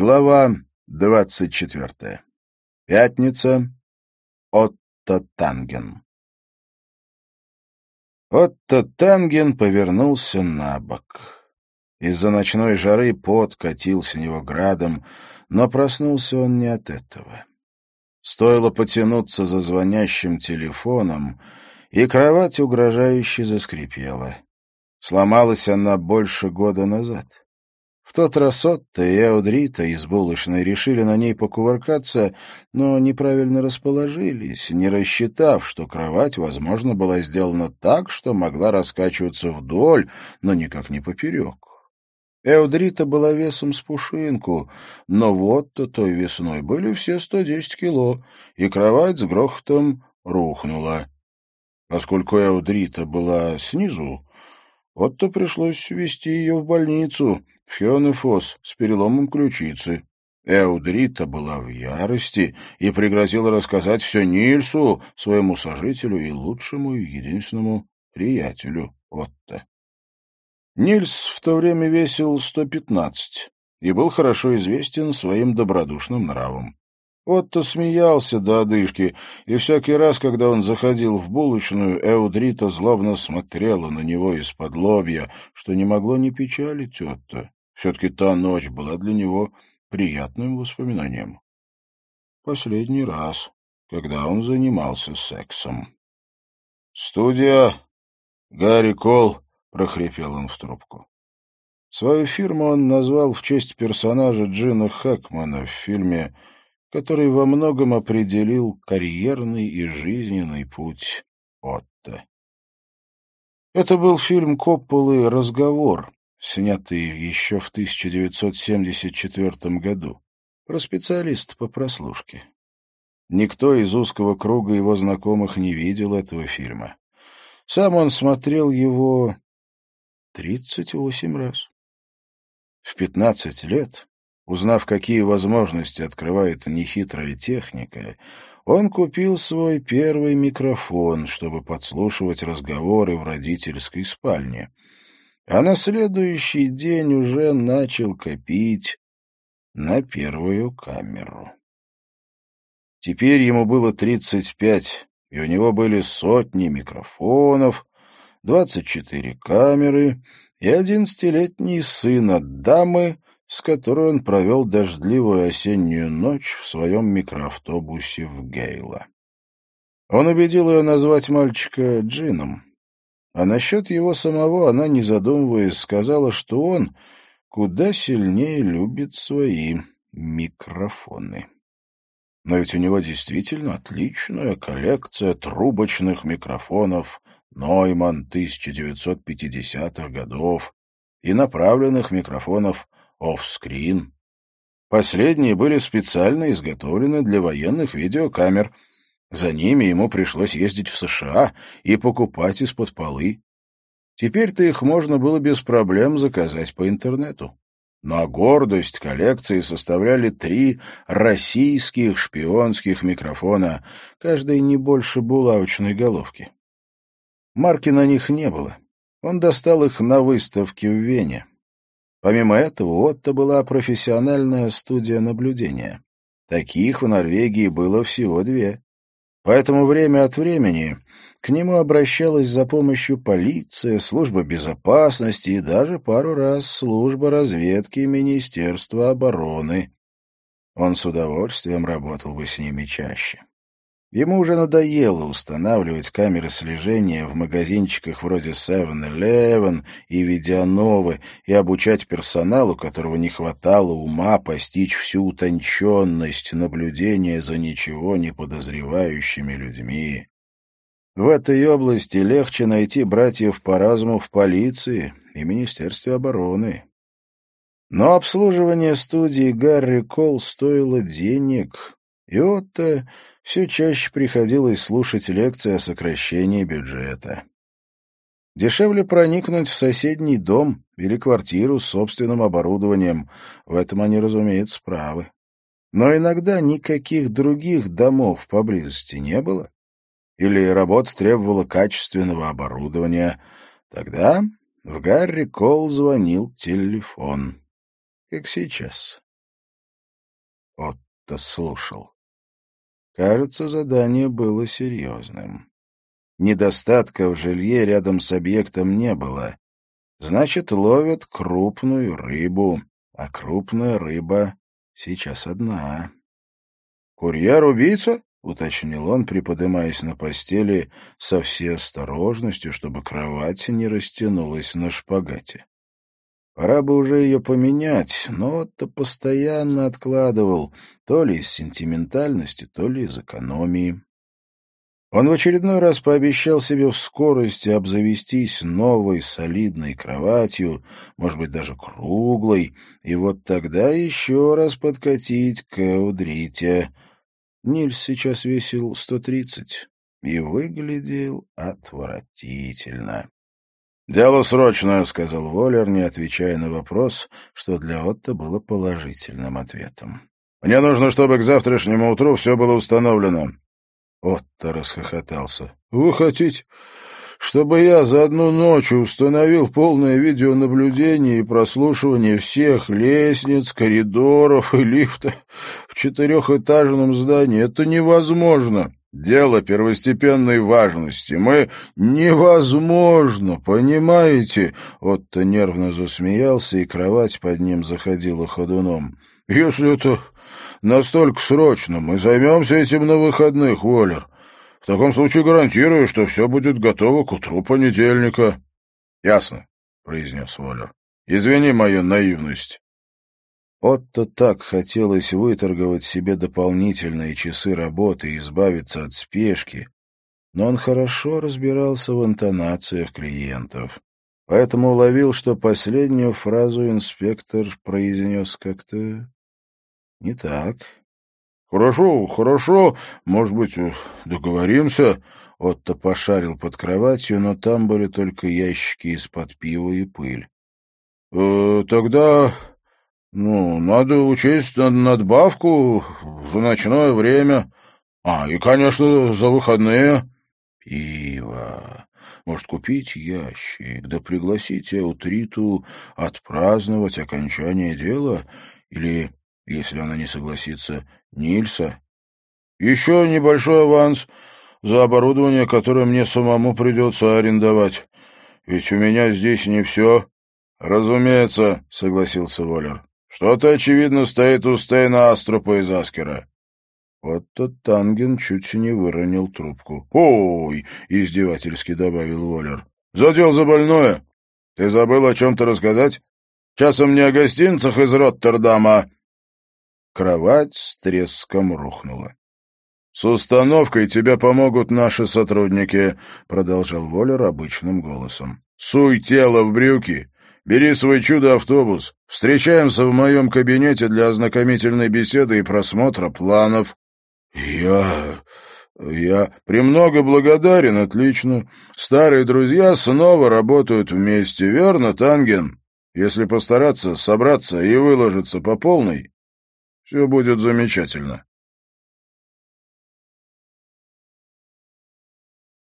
Глава двадцать четвертая. Пятница. Отто Танген. Отто Танген повернулся на бок. Из-за ночной жары пот катил с него градом, но проснулся он не от этого. Стоило потянуться за звонящим телефоном, и кровать угрожающе заскрипела. Сломалась она больше года назад. В тот раз Отто и Аудрита из булочной решили на ней покувыркаться, но неправильно расположились, не рассчитав, что кровать, возможно, была сделана так, что могла раскачиваться вдоль, но никак не поперек. Эудрита была весом с пушинку, но вот-то той весной были все 110 кило, и кровать с грохотом рухнула. Поскольку Эудрита была снизу, Отто пришлось везти ее в больницу — Фёнефос с переломом ключицы. Эудрита была в ярости и пригрозила рассказать все Нильсу, своему сожителю и лучшему и единственному приятелю Отто. Нильс в то время весил 115 и был хорошо известен своим добродушным нравом. Отто смеялся до одышки, и всякий раз, когда он заходил в булочную, Эудрита злобно смотрела на него из-под лобья, что не могло не печалить Отто. Все-таки та ночь была для него приятным воспоминанием. Последний раз, когда он занимался сексом. «Студия Гарри Кол», — прохрипел он в трубку. Свою фирму он назвал в честь персонажа Джина Хэкмана в фильме, который во многом определил карьерный и жизненный путь Отто. Это был фильм Копполы «Разговор», снятый еще в 1974 году, про специалист по прослушке. Никто из узкого круга его знакомых не видел этого фильма. Сам он смотрел его 38 раз. В 15 лет, узнав, какие возможности открывает нехитрая техника, он купил свой первый микрофон, чтобы подслушивать разговоры в родительской спальне — а на следующий день уже начал копить на первую камеру. Теперь ему было 35, и у него были сотни микрофонов, 24 камеры и одиннадцатилетний сын от дамы, с которой он провел дождливую осеннюю ночь в своем микроавтобусе в Гейла. Он убедил ее назвать мальчика Джином. А насчет его самого она, не задумываясь, сказала, что он куда сильнее любит свои микрофоны. Но ведь у него действительно отличная коллекция трубочных микрофонов Нойман 1950-х годов и направленных микрофонов офскрин. Последние были специально изготовлены для военных видеокамер — за ними ему пришлось ездить в США и покупать из-под полы. Теперь-то их можно было без проблем заказать по интернету. Но гордость коллекции составляли три российских шпионских микрофона, каждый не больше булавочной головки. Марки на них не было. Он достал их на выставке в Вене. Помимо этого, у Отто была профессиональная студия наблюдения. Таких в Норвегии было всего две. Поэтому время от времени к нему обращалась за помощью полиция, служба безопасности и даже пару раз служба разведки Министерства обороны. Он с удовольствием работал бы с ними чаще. Ему уже надоело устанавливать камеры слежения в магазинчиках вроде 7-Eleven и Видеоновы и обучать персоналу, которого не хватало ума постичь всю утонченность наблюдения за ничего не подозревающими людьми. В этой области легче найти братьев по разуму в полиции и Министерстве обороны. Но обслуживание студии Гарри Кол стоило денег, и Отто все чаще приходилось слушать лекции о сокращении бюджета. Дешевле проникнуть в соседний дом или квартиру с собственным оборудованием. В этом они, разумеется, правы. Но иногда никаких других домов поблизости не было. Или работа требовала качественного оборудования. Тогда в Гарри Кол звонил телефон. Как сейчас. Отто слушал. Кажется, задание было серьезным. Недостатка в жилье рядом с объектом не было. Значит, ловят крупную рыбу, а крупная рыба сейчас одна. «Курьер-убийца?» — уточнил он, приподымаясь на постели со всей осторожностью, чтобы кровать не растянулась на шпагате. Пора бы уже ее поменять, но то постоянно откладывал, то ли из сентиментальности, то ли из экономии. Он в очередной раз пообещал себе в скорости обзавестись новой солидной кроватью, может быть, даже круглой, и вот тогда еще раз подкатить к Аудрите. Нильс сейчас весил сто тридцать и выглядел отвратительно. «Дело срочное», — сказал Воллер, не отвечая на вопрос, что для Отто было положительным ответом. «Мне нужно, чтобы к завтрашнему утру все было установлено». Отто расхохотался. «Вы хотите, чтобы я за одну ночь установил полное видеонаблюдение и прослушивание всех лестниц, коридоров и лифтов в четырехэтажном здании? Это невозможно!» Дело первостепенной важности. Мы... Невозможно, понимаете? Отто нервно засмеялся, и кровать под ним заходила ходуном. Если это настолько срочно, мы займемся этим на выходных, Воллер. В таком случае гарантирую, что все будет готово к утру понедельника. — Ясно, — произнес Воллер. — Извини мою наивность. Отто так хотелось выторговать себе дополнительные часы работы и избавиться от спешки, но он хорошо разбирался в интонациях клиентов, поэтому уловил, что последнюю фразу инспектор произнес как-то не так. «Хорошо, хорошо, может быть, договоримся?» Отто пошарил под кроватью, но там были только ящики из-под пива и пыль. «Э, «Тогда ну, надо учесть надбавку за ночное время. А, и, конечно, за выходные. Пиво. Может, купить ящик, да пригласить Аутриту отпраздновать окончание дела? Или, если она не согласится, Нильса? Еще небольшой аванс за оборудование, которое мне самому придется арендовать. Ведь у меня здесь не все. «Разумеется», — согласился Воллер. Что-то, очевидно, стоит у Стейна Аструпа из Аскера. Вот тот Танген чуть не выронил трубку. «Ой!» — издевательски добавил Воллер. «Задел за больное. Ты забыл о чем-то рассказать? Часом не о гостинцах из Роттердама?» Кровать с треском рухнула. «С установкой тебе помогут наши сотрудники», — продолжал Воллер обычным голосом. «Суй тело в брюки Бери свой чудо-автобус. Встречаемся в моем кабинете для ознакомительной беседы и просмотра планов». «Я... я премного благодарен, отлично. Старые друзья снова работают вместе, верно, Танген? Если постараться, собраться и выложиться по полной, все будет замечательно».